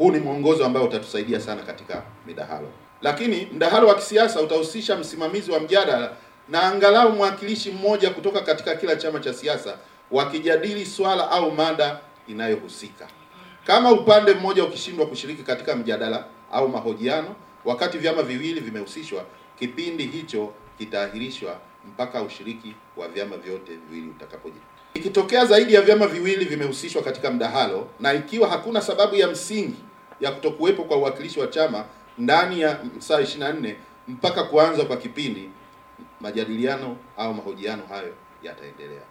Huu ni mwongozo ambao utatusaidia sana katika midahalo. Lakini mdahalo wa kisiasa utahusisha msimamizi wa mjadala na angalau mwakilishi mmoja kutoka katika kila chama cha siasa wakijadili swala au mada inayohusika. Kama upande mmoja ukishindwa kushiriki katika mjadala au mahojiano wakati vyama viwili vimehusishwa, kipindi hicho kitaahirishwa mpaka ushiriki wa vyama vyote viwili utakapoje. Ikitokea zaidi ya vyama viwili vimehusishwa katika mdahalo na ikiwa hakuna sababu ya msingi ya kutokuwepo kwa uwakilishi wa chama ndani ya saa 24 mpaka kuanza kwa kipindi, majadiliano au mahojiano hayo yataendelea.